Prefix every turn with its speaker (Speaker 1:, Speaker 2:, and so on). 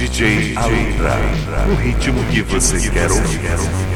Speaker 1: DJ Alundra, o ritmo que você quer ouvir.